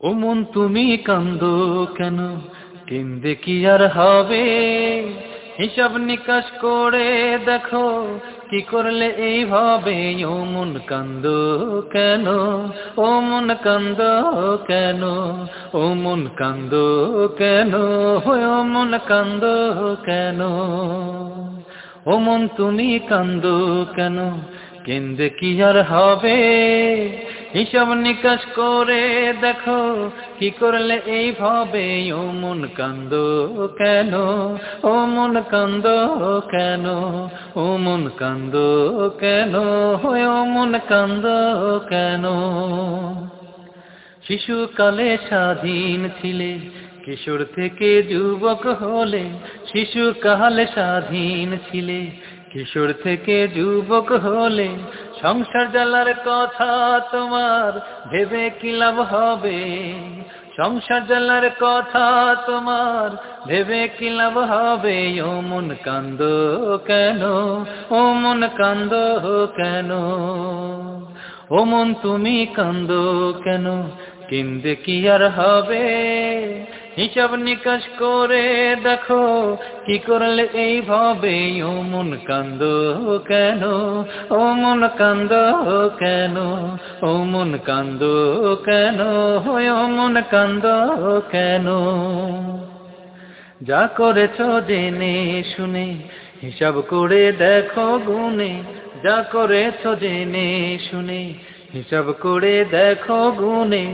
ও মন তুমি কান্দো কেন? কেন্দে কি আর হবে? হিসাব নিকাশ করে দেখো, কি করলে এইভাবে ও মন কান্দ কেন? ও মন কান্দ কেন? ও মন কান্দ কেন? ও মন কান্দ কেন? ও মন তুমি কান্দ কেন? কেন্দ্রে কি আর হবে? হিসাব নিকাশ করে দেখো, কি করলে এইভাবে ও মন কান্দ কেন? ও মন কান্দ কেন? ও মন কান্দ কেন? ও মন কান্দ কেন? শিশুকালে স্বাধীন ছিলে, কিশোর থেকে যুবক হলে শিশুকালে স্বাধীন ছিলে, কিশোর থেকে যুবক হলে সংসার জ্বালার কথা তোমার ভেবে কি লাভ হবে? সংসার জ্বালার কথা তোমার ভেবে কি লাভ হবে? ও মন কান্দ কেন? ও মন কান্দ কেন? ও মন তুমি কান্দ কেন? কিনতে কি আর হবে? হিসাব নিকাশ করে দেখো, কি করলে এইভাবে? ও মন কান্দ কেন? ও মন কান্দ কেন? ও মন কান্দ কেন? ও মন কান্দ কেন? যা করেছ জেনে শুনে, হিসাব করে দেখো গুনে যা করেছ জেনে শুনে হিসাব করে দেখো গুনে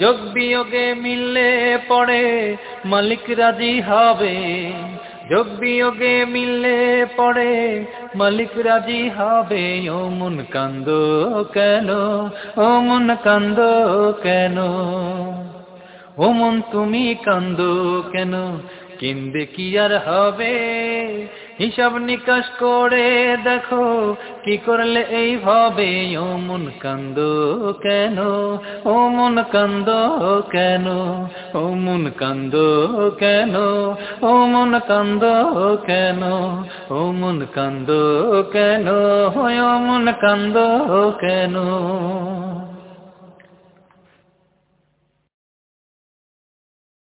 যোগ বিয়োগে মিললে পড়ে মালিক রাজি হবে। যোগ বিয়োগে মিললে পড়ে মালিক রাজি হবে। ও মন কান্দ কেন, ও মন কান্দ কেন? ও মন তুমি কান্দ কেন কিনবে কি আর হবে? হিসাব নিকাশ করে দেখো, কি করলে এইভাবে? ও মন কান্দ কেন? ও মন কান্দ কেন? ও মন কান্দ কেন? ও মন কান্দ কেন? ও মন কান্দ কেন? ও মন কান্দ কেন?